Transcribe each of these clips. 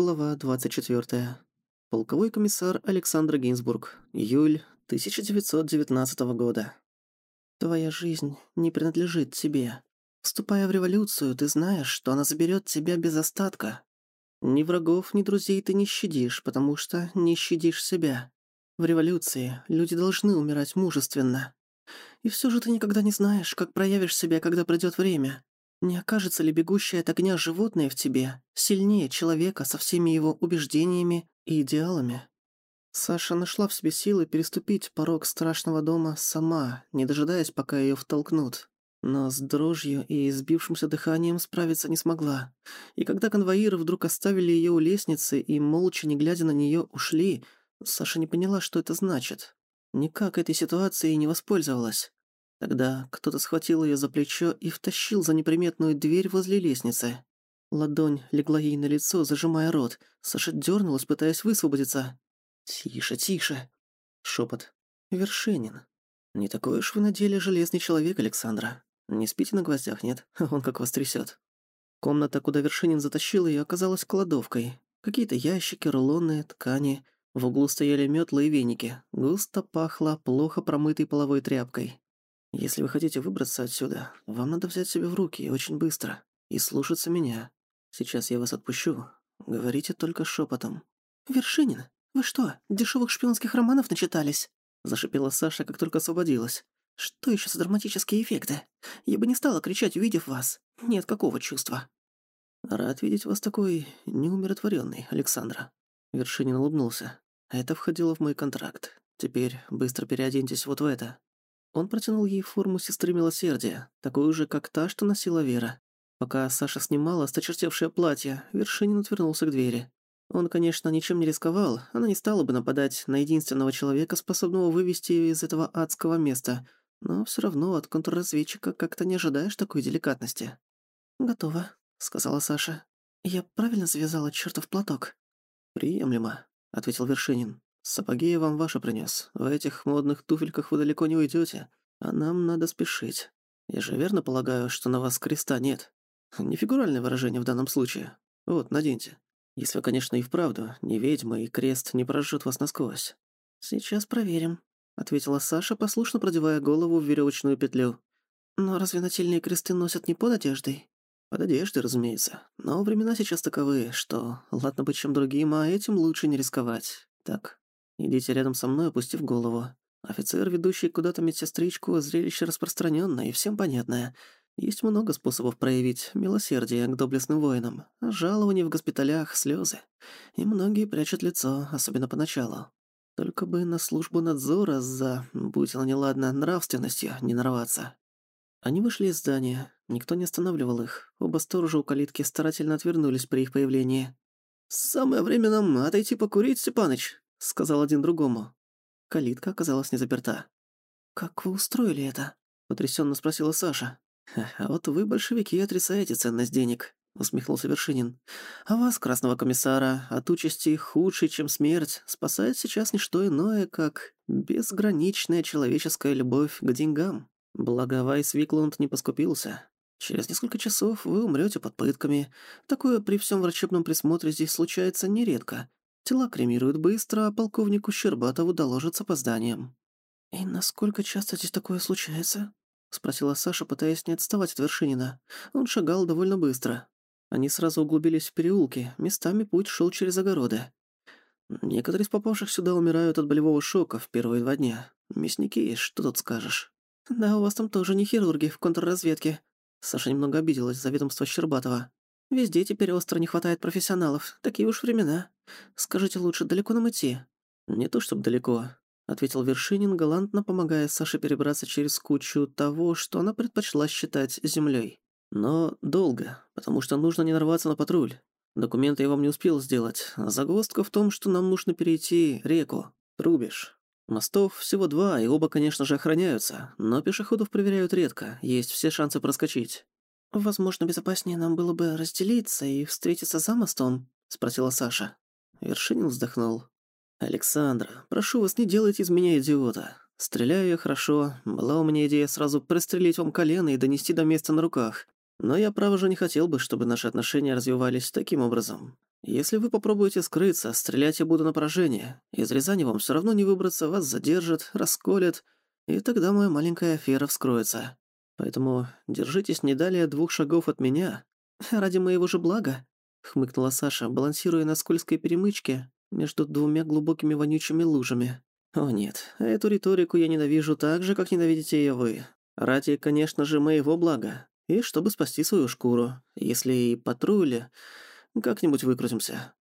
Глава 24. Полковой комиссар Александр Гинзбург. Июль 1919 года. Твоя жизнь не принадлежит тебе. Вступая в революцию, ты знаешь, что она заберет тебя без остатка. Ни врагов, ни друзей ты не щадишь, потому что не щадишь себя. В революции люди должны умирать мужественно. И все же ты никогда не знаешь, как проявишь себя, когда придет время. Не окажется ли бегущее от огня животное в тебе сильнее человека со всеми его убеждениями и идеалами? Саша нашла в себе силы переступить порог страшного дома сама, не дожидаясь, пока ее втолкнут. Но с дрожью и сбившимся дыханием справиться не смогла. И когда конвоиры вдруг оставили ее у лестницы и, молча не глядя на нее, ушли, Саша не поняла, что это значит. Никак этой ситуацией не воспользовалась. Тогда кто-то схватил ее за плечо и втащил за неприметную дверь возле лестницы. Ладонь легла ей на лицо, зажимая рот. Саша дернулась, пытаясь высвободиться. «Тише, тише!» Шепот. «Вершинин. Не такой уж вы на деле железный человек, Александра. Не спите на гвоздях, нет? Он как вас трясет. Комната, куда Вершинин затащил ее, оказалась кладовкой. Какие-то ящики, рулоны, ткани. В углу стояли метлы и веники. Густо пахло плохо промытой половой тряпкой. Если вы хотите выбраться отсюда, вам надо взять себя в руки очень быстро. И слушаться меня. Сейчас я вас отпущу. Говорите только шепотом. «Вершинин, вы что, дешевых шпионских романов начитались?» Зашипела Саша, как только освободилась. «Что еще за драматические эффекты? Я бы не стала кричать, увидев вас. Нет какого чувства». «Рад видеть вас такой неумиротворенный, Александра». Вершинин улыбнулся. «Это входило в мой контракт. Теперь быстро переоденьтесь вот в это. Он протянул ей форму сестры милосердия, такую же, как та, что носила Вера. Пока Саша снимала осточертевшее платье, Вершинин отвернулся к двери. Он, конечно, ничем не рисковал, она не стала бы нападать на единственного человека, способного вывести ее из этого адского места, но все равно от контрразведчика как-то не ожидаешь такой деликатности. «Готово», — сказала Саша. «Я правильно завязала чертов платок?» «Приемлемо», — ответил Вершинин. Сапоги я вам ваши принес. В этих модных туфельках вы далеко не уйдете, а нам надо спешить. Я же верно полагаю, что на вас креста нет. Не фигуральное выражение в данном случае. Вот, наденьте. Если, конечно, и вправду не ведьма, и крест не прожжет вас насквозь. Сейчас проверим, ответила Саша, послушно продевая голову в веревочную петлю. Но разве нательные кресты носят не под одеждой? Под одеждой, разумеется. Но времена сейчас таковы, что ладно быть чем другим, а этим лучше не рисковать. Так, Идите рядом со мной, опустив голову. Офицер, ведущий куда-то медсестричку, зрелище распространённое и всем понятное. Есть много способов проявить милосердие к доблестным воинам. Жалования в госпиталях, слезы. И многие прячут лицо, особенно поначалу. Только бы на службу надзора за, будь оно неладно, нравственностью не нарваться. Они вышли из здания. Никто не останавливал их. Оба сторожа у калитки старательно отвернулись при их появлении. «Самое время нам отойти покурить, Степаныч», — сказал один другому. Калитка оказалась не заперта. «Как вы устроили это?» — потрясенно спросила Саша. «А вот вы, большевики, отрицаете ценность денег», — усмехнулся Вершинин. «А вас, красного комиссара, от участи худшей, чем смерть, спасает сейчас не что иное, как безграничная человеческая любовь к деньгам. Благо, Вайс Виклунд не поскупился. Через несколько часов вы умрете под пытками. Такое при всем врачебном присмотре здесь случается нередко, Тела кремируют быстро, а полковнику Щербатову доложат с опозданием». «И насколько часто здесь такое случается?» — спросила Саша, пытаясь не отставать от Вершинина. Он шагал довольно быстро. Они сразу углубились в переулки, местами путь шел через огороды. Некоторые из попавших сюда умирают от болевого шока в первые два дня. Мясники, что тут скажешь? Да, у вас там тоже не хирурги в контрразведке. Саша немного обиделась за ведомство Щербатова. Везде теперь остро не хватает профессионалов. Такие уж времена. Скажите лучше, далеко нам идти?» «Не то чтобы далеко», — ответил Вершинин, галантно помогая Саше перебраться через кучу того, что она предпочла считать землей. «Но долго, потому что нужно не нарваться на патруль. Документы я вам не успел сделать. Загвоздка в том, что нам нужно перейти реку. Трубишь. Мостов всего два, и оба, конечно же, охраняются, но пешеходов проверяют редко, есть все шансы проскочить. «Возможно, безопаснее нам было бы разделиться и встретиться за мостом?» — спросила Саша. Вершинин вздохнул. «Александра, прошу вас, не делайте из меня идиота. Стреляю я хорошо. Была у меня идея сразу пристрелить вам колено и донести до места на руках. Но я, право же, не хотел бы, чтобы наши отношения развивались таким образом. Если вы попробуете скрыться, стрелять я буду на поражение. Из Рязани вам все равно не выбраться, вас задержат, расколят, и тогда моя маленькая афера вскроется. Поэтому держитесь не далее двух шагов от меня. Ради моего же блага, хмыкнула Саша, балансируя на скользкой перемычке между двумя глубокими вонючими лужами. О нет, эту риторику я ненавижу так же, как ненавидите ее вы. Ради, конечно же, моего блага. И чтобы спасти свою шкуру. Если и патрули, как-нибудь выкрутимся.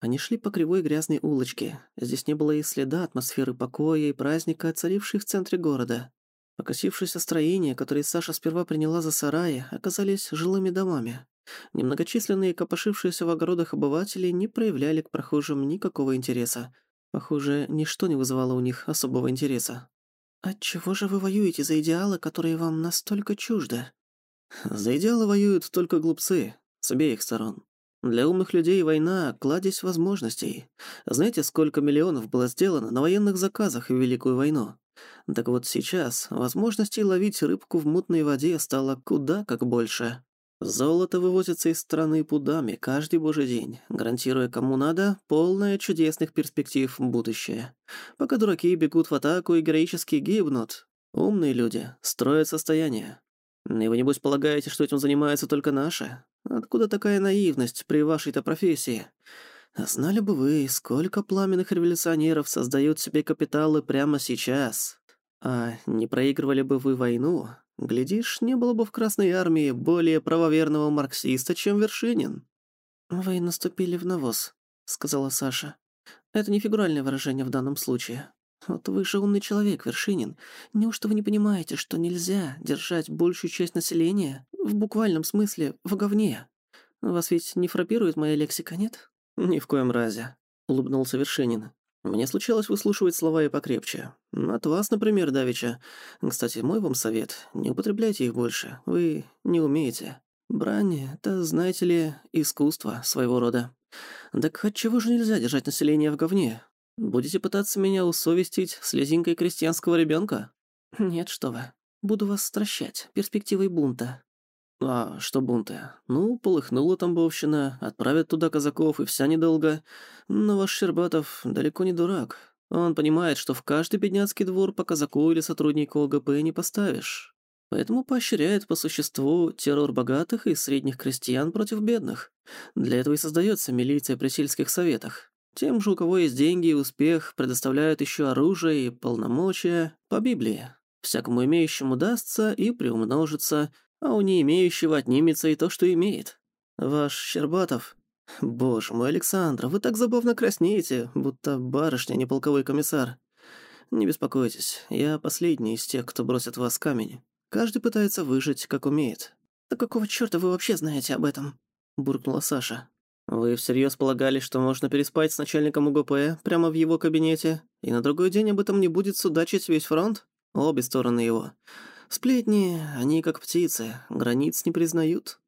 Они шли по кривой грязной улочке. Здесь не было и следа атмосферы покоя и праздника, царившей в центре города. Покосившиеся строения, которые Саша сперва приняла за сараи, оказались жилыми домами. Немногочисленные копошившиеся в огородах обыватели не проявляли к прохожим никакого интереса. Похоже, ничто не вызывало у них особого интереса. «Отчего же вы воюете за идеалы, которые вам настолько чужды?» «За идеалы воюют только глупцы, с обеих сторон. Для умных людей война – кладезь возможностей. Знаете, сколько миллионов было сделано на военных заказах в Великую войну? Так вот сейчас возможностей ловить рыбку в мутной воде стало куда как больше. Золото вывозится из страны пудами каждый божий день, гарантируя кому надо полное чудесных перспектив будущее. Пока дураки бегут в атаку и героически гибнут, умные люди строят состояние. И вы, небось, полагаете, что этим занимается только наши? Откуда такая наивность при вашей-то профессии? Знали бы вы, сколько пламенных революционеров создают себе капиталы прямо сейчас. А не проигрывали бы вы войну, глядишь, не было бы в Красной Армии более правоверного марксиста, чем Вершинин. «Вы наступили в навоз», — сказала Саша. «Это не фигуральное выражение в данном случае. Вот вы же умный человек, Вершинин. Неужто вы не понимаете, что нельзя держать большую часть населения, в буквальном смысле, в говне? Вас ведь не фрапирует моя лексика, нет?» «Ни в коем разе», — улыбнулся Вершинин. «Мне случалось выслушивать слова и покрепче. От вас, например, Давича. Кстати, мой вам совет. Не употребляйте их больше. Вы не умеете. Брань — это, знаете ли, искусство своего рода. Так отчего же нельзя держать население в говне? Будете пытаться меня усовестить слезинкой крестьянского ребенка? Нет, что вы. Буду вас стращать перспективой бунта. А что бунты? Ну, полыхнула Тамбовщина, отправят туда казаков, и вся недолго. Но ваш Щербатов далеко не дурак. Он понимает, что в каждый бедняцкий двор по казаку или сотруднику ОГП не поставишь. Поэтому поощряет по существу террор богатых и средних крестьян против бедных. Для этого и создается милиция при сельских советах. Тем же, у кого есть деньги и успех, предоставляют еще оружие и полномочия по Библии. Всякому имеющему дастся и приумножится – а у не имеющего отнимется и то, что имеет. Ваш Щербатов... Боже мой, Александр, вы так забавно краснеете, будто барышня, не полковой комиссар. Не беспокойтесь, я последний из тех, кто бросит вас камень. Каждый пытается выжить, как умеет. «Да какого чёрта вы вообще знаете об этом?» – буркнула Саша. «Вы всерьез полагали, что можно переспать с начальником УГП прямо в его кабинете, и на другой день об этом не будет судачить весь фронт? Обе стороны его. Сплетни, они как птицы, границ не признают.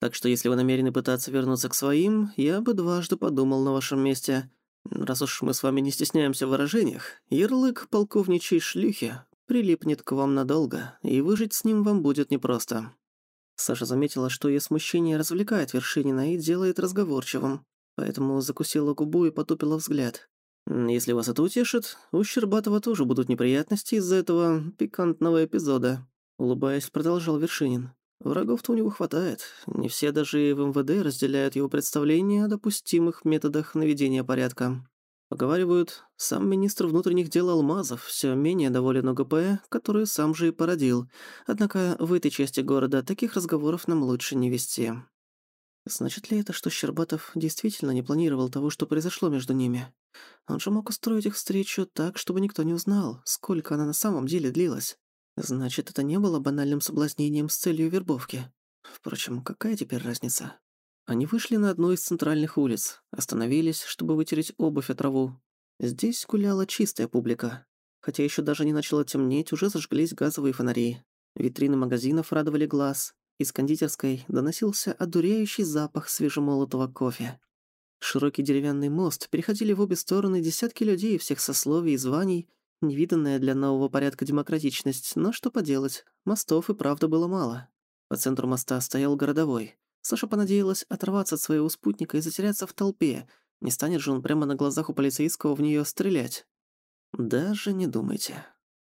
Так что если вы намерены пытаться вернуться к своим, я бы дважды подумал на вашем месте. Раз уж мы с вами не стесняемся в выражениях, ярлык полковничьей шлюхи прилипнет к вам надолго, и выжить с ним вам будет непросто». Саша заметила, что ее смущение развлекает Вершинина и делает разговорчивым, поэтому закусила губу и потупила взгляд. Если вас это утешит, у Щербатова тоже будут неприятности из-за этого пикантного эпизода. Улыбаясь, продолжал Вершинин. Врагов-то у него хватает. Не все даже и в МВД разделяют его представления о допустимых методах наведения порядка. Поговаривают, сам министр внутренних дел Алмазов все менее доволен ОГП, который сам же и породил. Однако в этой части города таких разговоров нам лучше не вести. Значит ли это, что Щербатов действительно не планировал того, что произошло между ними? Он же мог устроить их встречу так, чтобы никто не узнал, сколько она на самом деле длилась. Значит, это не было банальным соблазнением с целью вербовки. Впрочем, какая теперь разница? Они вышли на одну из центральных улиц, остановились, чтобы вытереть обувь от траву. Здесь гуляла чистая публика. Хотя еще даже не начало темнеть, уже зажглись газовые фонари. Витрины магазинов радовали глаз, из кондитерской доносился одуряющий запах свежемолотого кофе. Широкий деревянный мост переходили в обе стороны десятки людей всех сословий и званий, невиданная для нового порядка демократичность, но что поделать, мостов и правда было мало. По центру моста стоял городовой. Саша понадеялась оторваться от своего спутника и затеряться в толпе. Не станет же он прямо на глазах у полицейского в неё стрелять. Даже не думайте.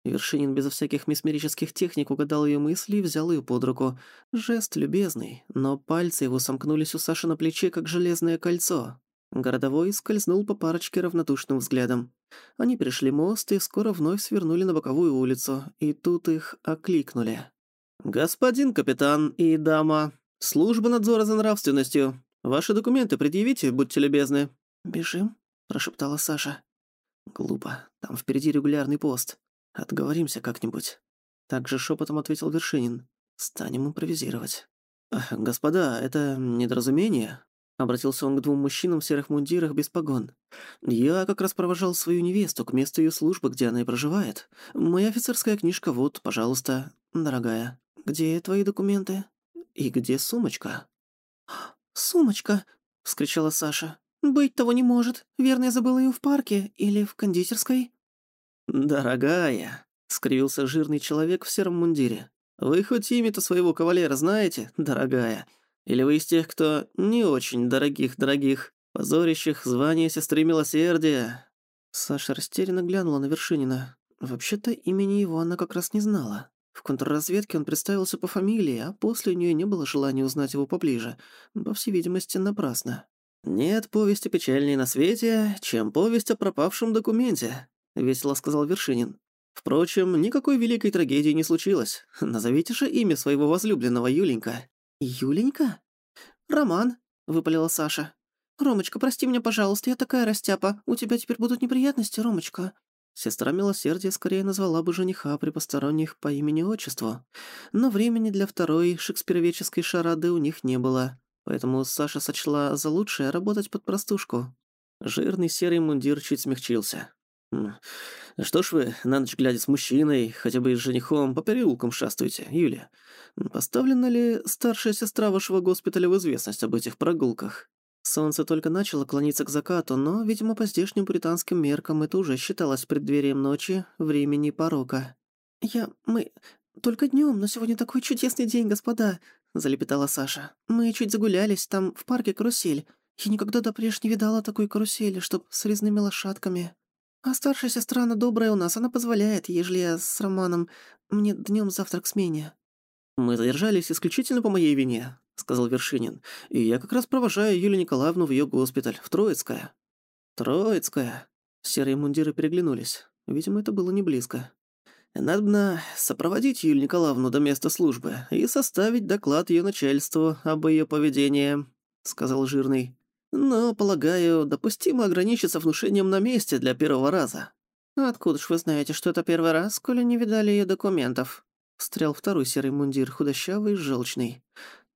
Вершинин безо всяких месмерических техник угадал её мысли и взял её под руку. Жест любезный, но пальцы его сомкнулись у Саши на плече, как железное кольцо. Городовой скользнул по парочке равнодушным взглядом. Они перешли мост и скоро вновь свернули на боковую улицу, и тут их окликнули. «Господин капитан и дама, служба надзора за нравственностью. Ваши документы предъявите, будьте любезны». «Бежим?» – прошептала Саша. «Глупо. Там впереди регулярный пост. Отговоримся как-нибудь». Так же шепотом ответил Вершинин. «Станем импровизировать». «Господа, это недоразумение?» Обратился он к двум мужчинам в серых мундирах без погон. «Я как раз провожал свою невесту к месту ее службы, где она и проживает. Моя офицерская книжка вот, пожалуйста, дорогая. Где твои документы? И где сумочка?» «Сумочка!» — вскричала Саша. «Быть того не может. Верно, я забыла ее в парке или в кондитерской». «Дорогая!» — скривился жирный человек в сером мундире. «Вы хоть имя-то своего кавалера знаете, дорогая?» Или вы из тех, кто не очень дорогих-дорогих, позорящих звание сестры милосердия?» Саша растерянно глянула на Вершинина. Вообще-то имени его она как раз не знала. В контрразведке он представился по фамилии, а после у нее не было желания узнать его поближе. По всей видимости, напрасно. «Нет повести печальнее на свете, чем повесть о пропавшем документе», — весело сказал Вершинин. «Впрочем, никакой великой трагедии не случилось. Назовите же имя своего возлюбленного, Юленька». «Юленька?» «Роман», — выпалила Саша. «Ромочка, прости меня, пожалуйста, я такая растяпа. У тебя теперь будут неприятности, Ромочка». Сестра Милосердия скорее назвала бы жениха при посторонних по имени-отчеству. Но времени для второй шекспировеческой шарады у них не было. Поэтому Саша сочла за лучшее работать под простушку. Жирный серый мундир чуть смягчился. «Что ж вы, на ночь глядя с мужчиной, хотя бы и с женихом, по переулкам шастаете, Юлия? Поставлена ли старшая сестра вашего госпиталя в известность об этих прогулках?» Солнце только начало клониться к закату, но, видимо, по здешним британским меркам это уже считалось преддверием ночи, времени порока. «Я... мы... только днём, но сегодня такой чудесный день, господа», — залепетала Саша. «Мы чуть загулялись, там в парке карусель. Я никогда до прежде не видала такой карусели, чтоб с резными лошадками». А старшая сестра, она добрая у нас, она позволяет, ежели я с Романом... Мне днём завтрак смене». «Мы задержались исключительно по моей вине», — сказал Вершинин. «И я как раз провожаю Юлию Николаевну в её госпиталь, в Троицкое». «Троицкое?» Серые мундиры переглянулись. Видимо, это было не близко. «Надобно сопроводить Юлию Николаевну до места службы и составить доклад её начальству об её поведении», — сказал Жирный. Но, полагаю, допустимо ограничиться внушением на месте для первого раза. Откуда ж вы знаете, что это первый раз, коли не видали ее документов? Встрял второй серый мундир, худощавый и желчный.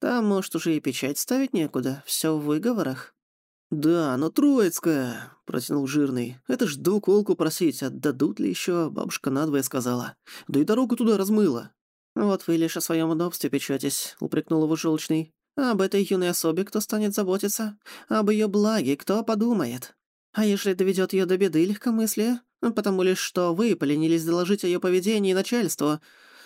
Там, может, уже и печать ставить некуда, все в выговорах. «Да, но Троицкая», — протянул жирный. «Это ж двуколку просить, отдадут ли еще? бабушка надвое сказала. Да и дорогу туда размыла». «Вот вы лишь о своем удобстве печетесь», — упрекнул его желчный. Об этой юной особе кто станет заботиться? Об ее благе кто подумает? А если доведет ее до беды легкомыслие? Потому лишь что вы поленились доложить о ее поведении начальству.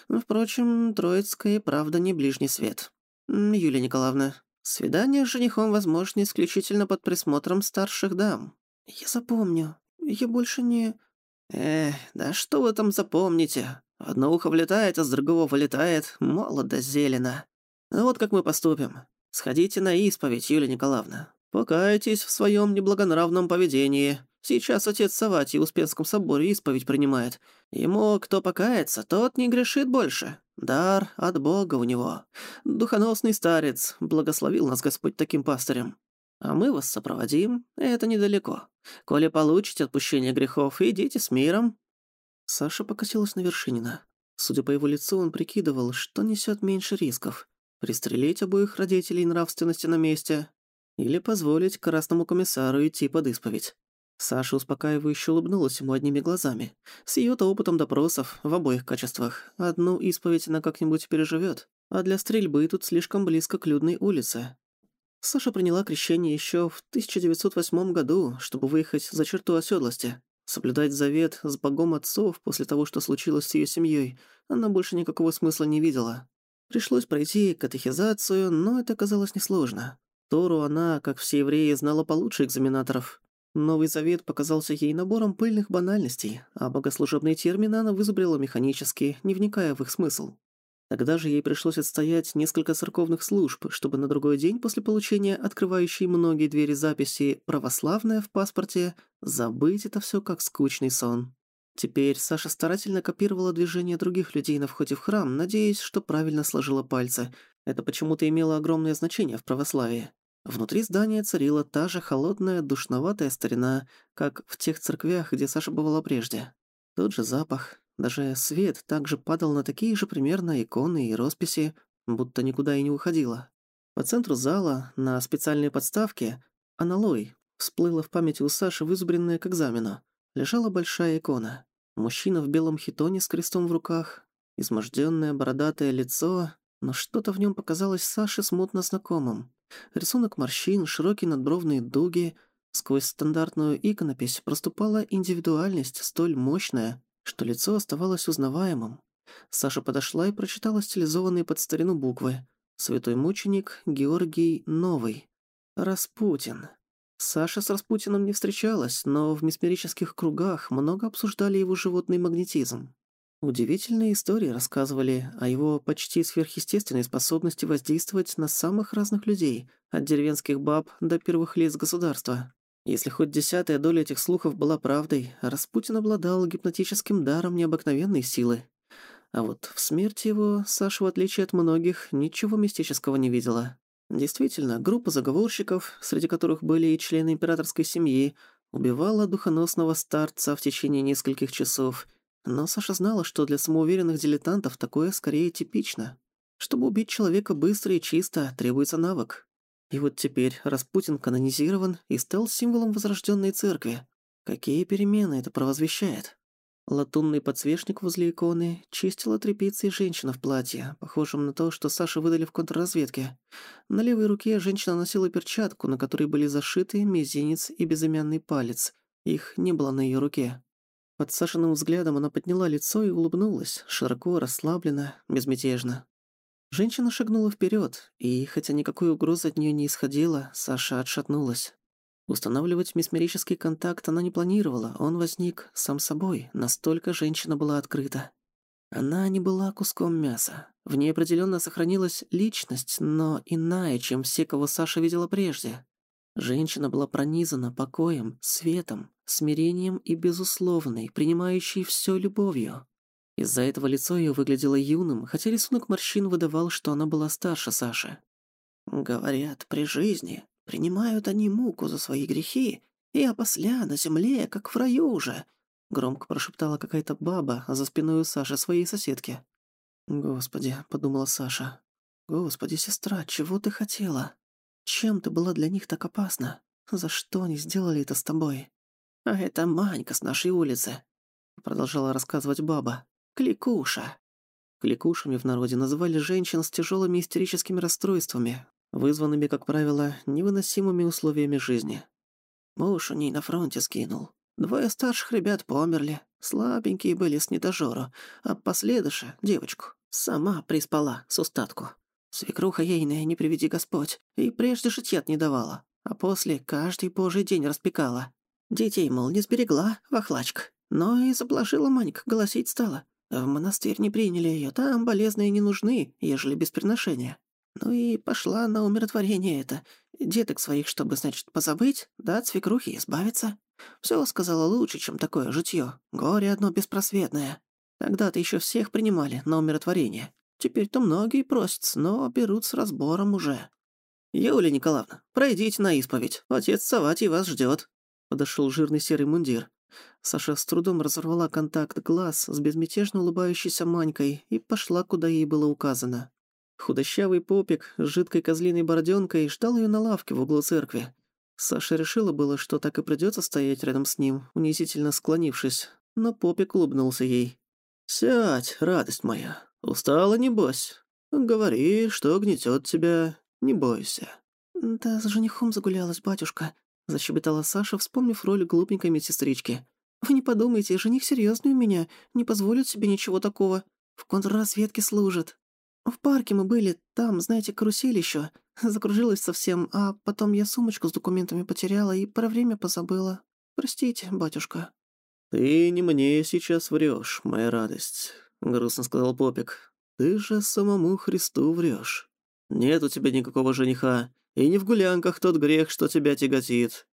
Впрочем, Троицкая правда не ближний свет. Юлия Николаевна, свидание с женихом возможно исключительно под присмотром старших дам. Я запомню. Я больше не... Эх, да что вы там запомните? Одно ухо влетает, а с другого вылетает. Молодо зелено. А вот как мы поступим. Сходите на исповедь, Юлия Николаевна. Покайтесь в своем неблагонравном поведении. Сейчас отец Саватий в Успенском соборе исповедь принимает. Ему кто покается, тот не грешит больше. Дар от Бога у него. Духоносный старец, благословил нас Господь таким пастырем. А мы вас сопроводим, это недалеко. Коли получите отпущение грехов, идите с миром». Саша покосилась на Вершинина. Судя по его лицу, он прикидывал, что несет меньше рисков. Пристрелить обоих родителей нравственности на месте или позволить красному комиссару идти под исповедь. Саша успокаивающе улыбнулась ему одними глазами. С её-то опытом допросов в обоих качествах. Одну исповедь она как-нибудь переживёт, а для стрельбы тут слишком близко к людной улице. Саша приняла крещение ещё в 1908 году, чтобы выехать за черту оседлости. Соблюдать завет с богом отцов после того, что случилось с её семьёй, она больше никакого смысла не видела. Пришлось пройти катехизацию, но это оказалось несложно. Тору она, как все евреи, знала получше экзаменаторов. Новый Завет показался ей набором пыльных банальностей, а богослужебные термины она вызубрила механически, не вникая в их смысл. Тогда же ей пришлось отстоять несколько церковных служб, чтобы на другой день после получения открывающей многие двери записи «православная» в паспорте забыть это все как скучный сон. Теперь Саша старательно копировала движения других людей на входе в храм, надеясь, что правильно сложила пальцы. Это почему-то имело огромное значение в православии. Внутри здания царила та же холодная, душноватая старина, как в тех церквях, где Саша бывала прежде. Тот же запах, даже свет также падал на такие же примерно иконы и росписи, будто никуда и не уходила. По центру зала, на специальной подставке, аналой, всплыла в памяти у Саши вызубренная к экзамену. Лежала большая икона. Мужчина в белом хитоне с крестом в руках, измождённое бородатое лицо, но что-то в нем показалось Саше смутно знакомым. Рисунок морщин, широкие надбровные дуги. Сквозь стандартную иконопись проступала индивидуальность столь мощная, что лицо оставалось узнаваемым. Саша подошла и прочитала стилизованные под старину буквы. «Святой мученик Георгий Новый. Распутин». Саша с Распутиным не встречалась, но в месмерических кругах много обсуждали его животный магнетизм. Удивительные истории рассказывали о его почти сверхъестественной способности воздействовать на самых разных людей, от деревенских баб до первых лиц государства. Если хоть десятая доля этих слухов была правдой, Распутин обладал гипнотическим даром необыкновенной силы. А вот в смерти его Саша, в отличие от многих, ничего мистического не видела. Действительно, группа заговорщиков, среди которых были и члены императорской семьи, убивала духоносного старца в течение нескольких часов. Но Саша знала, что для самоуверенных дилетантов такое скорее типично. Чтобы убить человека быстро и чисто, требуется навык. И вот теперь Распутин канонизирован и стал символом возрожденной церкви. Какие перемены это провозвещает? Латунный подсвечник возле иконы чистила тряпицей женщина в платье, похожем на то, что Саше выдали в контрразведке. На левой руке женщина носила перчатку, на которой были зашиты мизинец и безымянный палец. Их не было на ее руке. Под Сашиным взглядом она подняла лицо и улыбнулась, широко, расслабленно, безмятежно. Женщина шагнула вперед, и, хотя никакой угрозы от нее не исходило, Саша отшатнулась. Устанавливать месмерический контакт она не планировала, он возник сам собой, настолько женщина была открыта. Она не была куском мяса. В ней определенно сохранилась личность, но иная, чем все, кого Саша видела прежде. Женщина была пронизана покоем, светом, смирением и безусловной, принимающей все любовью. Из-за этого лицо ее выглядело юным, хотя рисунок морщин выдавал, что она была старше Саши. «Говорят, при жизни принимают они муку за свои грехи, и опосля на земле, как в раю уже», — громко прошептала какая-то баба за спиной у Саши своей соседки. «Господи», — подумала Саша, — «Господи, сестра, чего ты хотела? Чем ты была для них так опасна? За что они сделали это с тобой?» «А это Манька с нашей улицы», — продолжала рассказывать баба. Кликуша. Кликушами в народе называли женщин с тяжелыми истерическими расстройствами, вызванными, как правило, невыносимыми условиями жизни. Муж у ней на фронте скинул. Двое старших ребят померли, слабенькие были с недожору, а последыша, девочку, сама приспала с устатку. Свекруха ейная, не приведи Господь, и прежде житьят не давала, а после каждый божий день распекала. Детей, мол, не сберегла, вахлачка, но и заблажила Манька, голосить стала. В монастырь не приняли ее, там болезные не нужны, ежели без приношения. Ну и пошла на умиротворение это. Деток своих, чтобы, значит, позабыть, да от свекрухи избавиться. Все сказала лучше, чем такое житье. Горе одно беспросветное. Тогда-то еще всех принимали на умиротворение. Теперь-то многие просятся, но берут с разбором уже. «Юлия Николаевна, пройдите на исповедь. Отец Саватий вас ждет. Подошел жирный серый мундир. Саша с трудом разорвала контакт глаз с безмятежно улыбающейся Манькой и пошла, куда ей было указано. Худощавый попик с жидкой козлиной бороденкой ждал ее на лавке в углу церкви. Саша решила было, что так и придется стоять рядом с ним, унизительно склонившись, но попик улыбнулся ей. «Сядь, радость моя. Устала, небось? Говори, что гнетет тебя, не бойся». «Да с женихом загулялась батюшка», — защебетала Саша, вспомнив роль глупенькой медсестрички. Вы не подумайте, жених серьезный у меня, не позволит себе ничего такого. В контрразведке служит». В парке мы были, там, знаете, карусель еще. Закружилась совсем, а потом я сумочку с документами потеряла и про время позабыла. Простите, батюшка». «Ты не мне сейчас врешь, моя радость», — грустно сказал Попик. «Ты же самому Христу врешь. Нет у тебя никакого жениха, и не в гулянках тот грех, что тебя тяготит».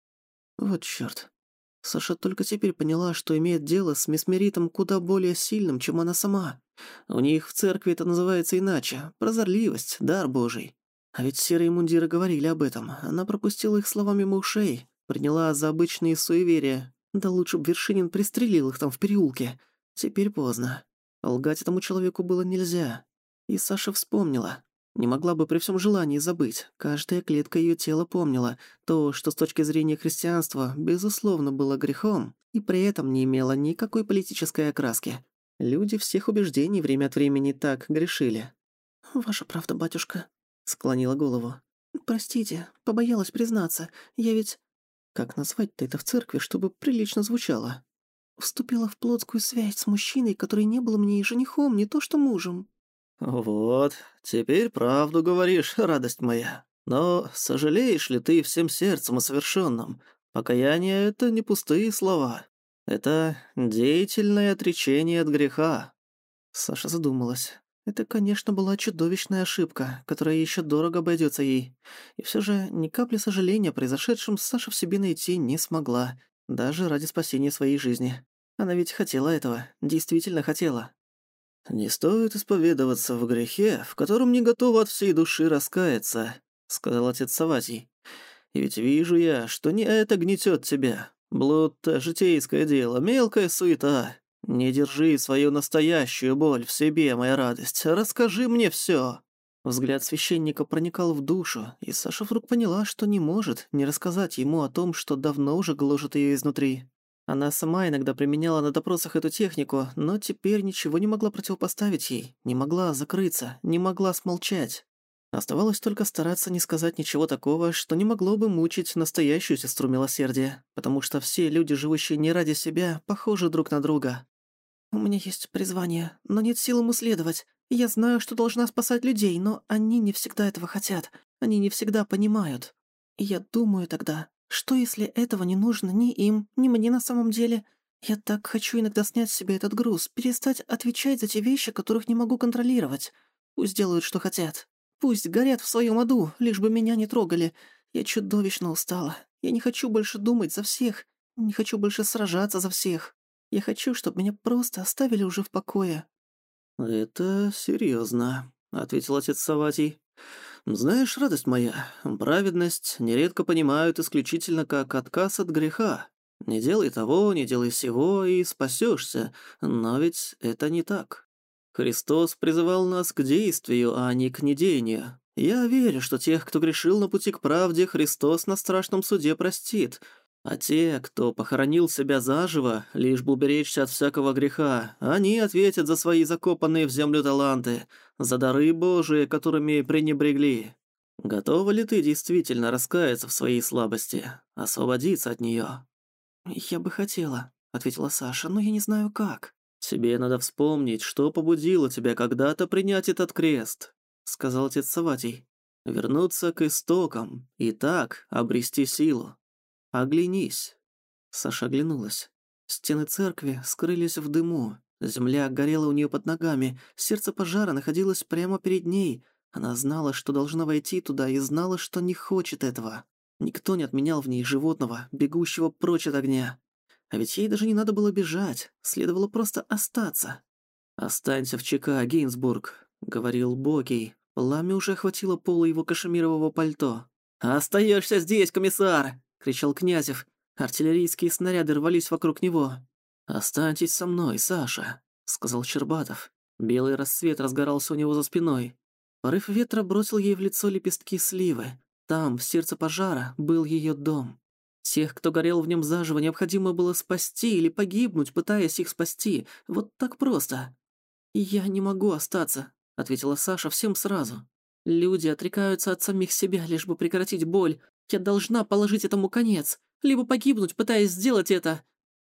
Вот чёрт. Саша только теперь поняла, что имеет дело с месмеритом куда более сильным, чем она сама. У них в церкви это называется иначе — прозорливость, дар Божий. А ведь серые мундиры говорили об этом. Она пропустила их словами мимо ушей, приняла за обычные суеверия. Да лучше б Вершинин пристрелил их там в переулке. Теперь поздно. Лгать этому человеку было нельзя. И Саша вспомнила. Не могла бы при всем желании забыть. Каждая клетка ее тела помнила то, что с точки зрения христианства, безусловно, было грехом, и при этом не имело никакой политической окраски. Люди всех убеждений время от времени так грешили. «Ваша правда, батюшка», — склонила голову. «Простите, побоялась признаться. Я ведь...» «Как назвать-то это в церкви, чтобы прилично звучало?» «Вступила в плотскую связь с мужчиной, который не был мне и женихом, не то что мужем». «Вот, теперь правду говоришь, радость моя. Но сожалеешь ли ты всем сердцем о совершенном? Покаяние — это не пустые слова. Это деятельное отречение от греха». Саша задумалась. Это, конечно, была чудовищная ошибка, которая еще дорого обойдется ей. И все же ни капли сожаления о произошедшем Саша в себе найти не смогла, даже ради спасения своей жизни. Она ведь хотела этого, действительно хотела. «Не стоит исповедоваться в грехе, в котором не готова от всей души раскаяться», — сказал отец Саватий. «И ведь вижу я, что не это гнетет тебя. Блуд-то житейское дело, мелкая суета. Не держи свою настоящую боль в себе, моя радость. Расскажи мне все. Взгляд священника проникал в душу, и Саша вдруг поняла, что не может не рассказать ему о том, что давно уже гложет ее изнутри. Она сама иногда применяла на допросах эту технику, но теперь ничего не могла противопоставить ей, не могла закрыться, не могла смолчать. Оставалось только стараться не сказать ничего такого, что не могло бы мучить настоящую сестру милосердия, потому что все люди, живущие не ради себя, похожи друг на друга. «У меня есть призвание, но нет сил ему следовать. Я знаю, что должна спасать людей, но они не всегда этого хотят. Они не всегда понимают. И я думаю тогда, что, если этого не нужно ни им, ни мне на самом деле? Я так хочу иногда снять с себя этот груз, перестать отвечать за те вещи, которых не могу контролировать. Пусть делают, что хотят. Пусть горят в своем аду, лишь бы меня не трогали. Я чудовищно устала. Я не хочу больше думать за всех. Не хочу больше сражаться за всех. Я хочу, чтобы меня просто оставили уже в покое». «Это серьезно, ответил отец Саватий. Знаешь, радость моя, праведность нередко понимают исключительно как отказ от греха. Не делай того, не делай сего, и спасешься. Но ведь это не так. Христос призывал нас к действию, а не к недеянию. Я верю, что тех, кто грешил на пути к правде, Христос на страшном суде простит. А те, кто похоронил себя заживо, лишь бы уберечься от всякого греха, они ответят за свои закопанные в землю таланты, за дары Божии, которыми пренебрегли. Готова ли ты действительно раскаяться в своей слабости, освободиться от нее? «Я бы хотела», — ответила Саша, — «но я не знаю как». «Тебе надо вспомнить, что побудило тебя когда-то принять этот крест», — сказал отец Саватий. «Вернуться к истокам и так обрести силу. «Оглянись!» Саша оглянулась. Стены церкви скрылись в дыму. Земля горела у нее под ногами. Сердце пожара находилось прямо перед ней. Она знала, что должна войти туда, и знала, что не хочет этого. Никто не отменял в ней животного, бегущего прочь от огня. А ведь ей даже не надо было бежать, следовало просто остаться. «Останься в ЧК, Гейнсбург», — говорил Бокей. Пламя уже охватило полу его кашемирового пальто. «Остаешься здесь, комиссар!» Кричал Князев. Артиллерийские снаряды рвались вокруг него. «Останьтесь со мной, Саша», — сказал Щербатов. Белый рассвет разгорался у него за спиной. Порыв ветра бросил ей в лицо лепестки сливы. Там, в сердце пожара, был ее дом. Тех, кто горел в нем заживо, необходимо было спасти или погибнуть, пытаясь их спасти. Вот так просто. «Я не могу остаться», — ответила Саша всем сразу. «Люди отрекаются от самих себя, лишь бы прекратить боль, я должна положить этому конец, либо погибнуть, пытаясь сделать это!»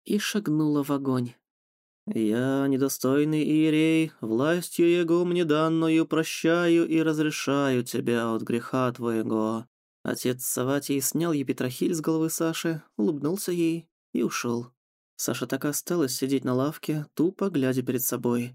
И шагнула в огонь. «Я, недостойный иерей, властью его мне данную прощаю и разрешаю тебя от греха твоего». Отец Саватий снял епитрахиль с головы Саши, улыбнулся ей и ушел. Саша так и осталась сидеть на лавке, тупо глядя перед собой.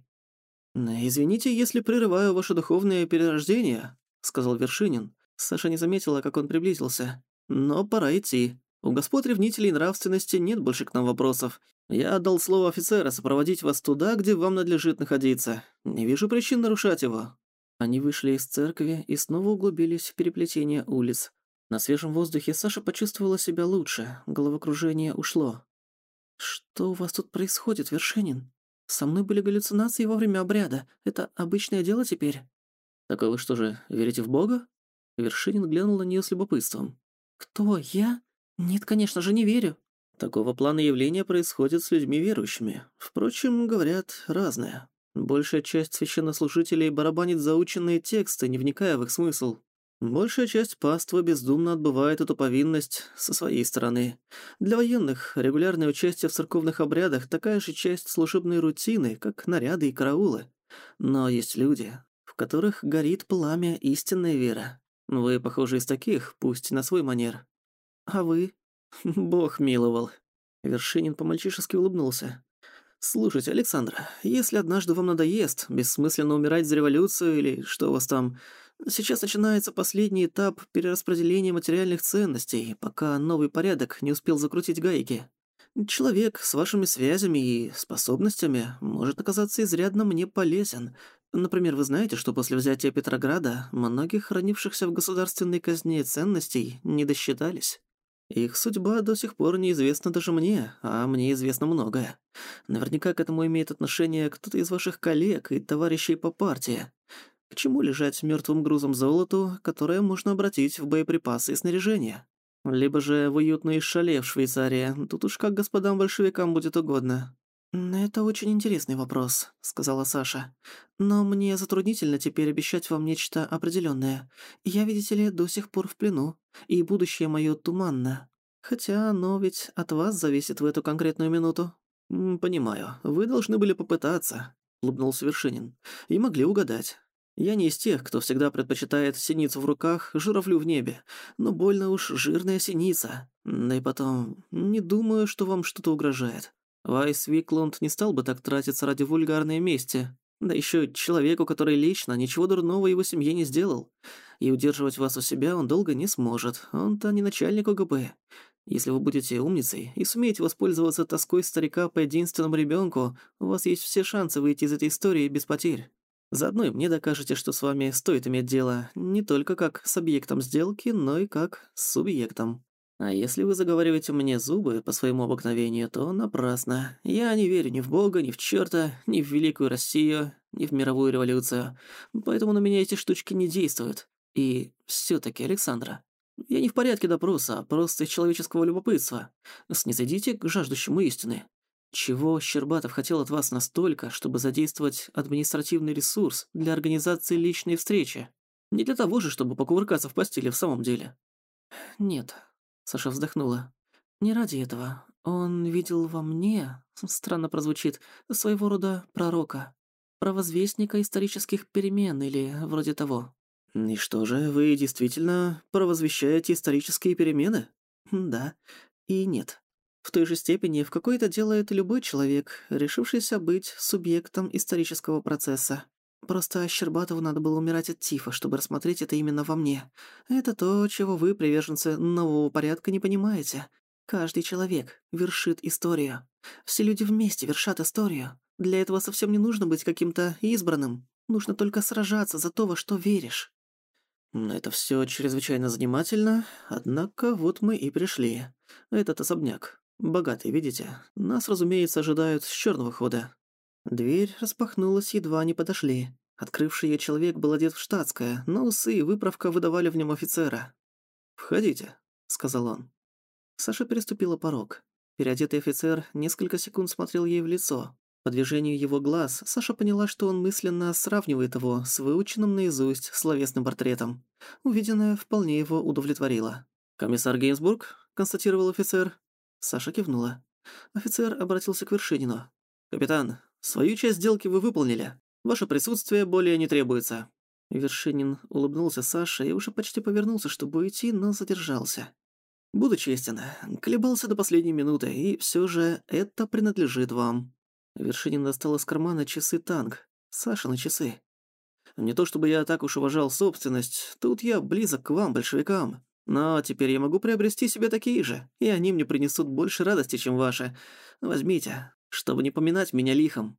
«Извините, если прерываю ваше духовное перерождение», — сказал Вершинин. Саша не заметила, как он приблизился. «Но пора идти. У господ ревнителей нравственности нет больше к нам вопросов. Я отдал слово офицера сопроводить вас туда, где вам надлежит находиться. Не вижу причин нарушать его». Они вышли из церкви и снова углубились в переплетение улиц. На свежем воздухе Саша почувствовала себя лучше, головокружение ушло. «Что у вас тут происходит, Вершинин? Со мной были галлюцинации во время обряда. Это обычное дело теперь?» «Так вы что же, верите в Бога?» Вершинин глянул на нее с любопытством. «Кто, я? Нет, конечно же, не верю». Такого плана явления происходит с людьми верующими. Впрочем, говорят, разное. Большая часть священнослужителей барабанит заученные тексты, не вникая в их смысл. Большая часть паства бездумно отбывает эту повинность со своей стороны. Для военных регулярное участие в церковных обрядах такая же часть служебной рутины, как наряды и караулы. Но есть люди, в которых горит пламя истинной веры. Вы, похоже, из таких, пусть на свой манер. А вы? Бог миловал. Вершинин по-мальчишески улыбнулся. «Слушайте, Александра, если однажды вам надоест бессмысленно умирать за революцию или что у вас там, сейчас начинается последний этап перераспределения материальных ценностей, пока новый порядок не успел закрутить гайки. Человек с вашими связями и способностями может оказаться изрядно мне полезен. Например, вы знаете, что после взятия Петрограда многих хранившихся в государственной казне ценностей не досчитались?» Их судьба до сих пор неизвестна даже мне, а мне известно многое. Наверняка к этому имеет отношение кто-то из ваших коллег и товарищей по партии. К чему лежать мертвым грузом золоту, которое можно обратить в боеприпасы и снаряжение? Либо же в уютные шале в Швейцарии, тут уж как господам большевикам будет угодно. «Это очень интересный вопрос», — сказала Саша. «Но мне затруднительно теперь обещать вам нечто определённое. Я, видите ли, до сих пор в плену и будущее моё туманно. Хотя оно ведь от вас зависит в эту конкретную минуту». «Понимаю. Вы должны были попытаться», — улыбнулся Вершинин. «И могли угадать. Я не из тех, кто всегда предпочитает синицу в руках, журавлю в небе, но больно уж жирная синица. Да и потом, не думаю, что вам что-то угрожает. Вайс Виклунд не стал бы так тратиться ради вульгарной мести. Да еще человеку, который лично ничего дурного его семье не сделал. И удерживать вас у себя он долго не сможет. Он-то не начальник ОГБ. Если вы будете умницей и сумеете воспользоваться тоской старика по единственному ребенку, у вас есть все шансы выйти из этой истории без потерь. Заодно и мне докажете, что с вами стоит иметь дело не только как с объектом сделки, но и как с субъектом. А если вы заговариваете мне зубы по своему обыкновению, то напрасно. Я не верю ни в Бога, ни в чёрта, ни в Великую Россию, ни в мировую революцию. Поэтому на меня эти штучки не действуют. И всё-таки, Александра, я не в порядке допроса, а просто из человеческого любопытства. Снизойдите к жаждущему истины. Чего Щербатов хотел от вас настолько, чтобы задействовать административный ресурс для организации личной встречи? Не для того же, чтобы покувыркаться в постели в самом деле. Нет, Саша вздохнула. «Не ради этого. Он видел во мне, странно прозвучит, своего рода пророка. Провозвестника исторических перемен или вроде того». «И что же, вы действительно провозвещаете исторические перемены?» «Да. И нет. В той же степени, в какой это делает любой человек, решившийся быть субъектом исторического процесса. Просто Щербатову надо было умирать от тифа, чтобы рассмотреть это именно во мне. Это то, чего вы, приверженцы нового порядка, не понимаете. Каждый человек вершит историю. Все люди вместе вершат историю. Для этого совсем не нужно быть каким-то избранным. Нужно только сражаться за то, во что веришь. Это все чрезвычайно занимательно, однако вот мы и пришли. Этот особняк. Богатый, видите? Нас, разумеется, ожидают с черного хода. Дверь распахнулась, едва они подошли. Открывший ее человек был одет в штатское, но усы и выправка выдавали в нем офицера. «Входите», — сказал он. Саша переступила порог. Переодетый офицер несколько секунд смотрел ей в лицо. По движению его глаз Саша поняла, что он мысленно сравнивает его с выученным наизусть словесным портретом. Увиденное вполне его удовлетворило. «Комиссар Гейнсбург?» – констатировал офицер. Саша кивнула. Офицер обратился к Вершинину. «Капитан, свою часть сделки вы выполнили. Ваше присутствие более не требуется». Вершинин улыбнулся Саше и уже почти повернулся, чтобы уйти, но задержался. «Буду честен, колебался до последней минуты, и все же это принадлежит вам». Вершинин достал из кармана часы-танк. Саша на часы. «Не то чтобы я так уж уважал собственность, тут я близок к вам, большевикам. Но теперь я могу приобрести себе такие же, и они мне принесут больше радости, чем ваши. Возьмите, чтобы не поминать меня лихом.